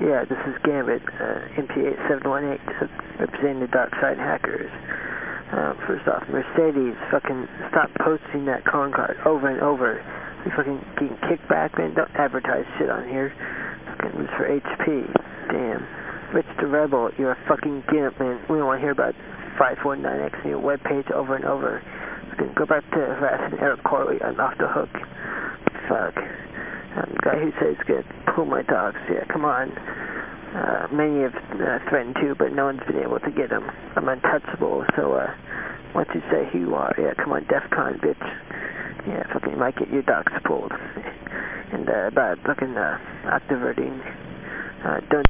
Yeah, this is Gambit, uh, MP8718, representing the Dark Side Hackers. Um, first off, Mercedes, fucking stop posting that con card over and over. You fucking getting kickback, man. Don't advertise shit on here. Fucking this for HP. Damn. Rich the Rebel, you're a fucking gimp, man. We don't want to hear about 549X on your webpage over and over. Fucking go back to harassing Eric Corley. I'm off the hook. Fuck. Guy who says good pull my dogs. Yeah, come on. Uh, many have uh, threatened to, but no one's been able to get them. I'm untouchable, so uh, once you say who you are, yeah, come on, DEFCON, bitch. Yeah, fucking you might get your dogs pulled. and uh, about fucking uh, activating, uh, don't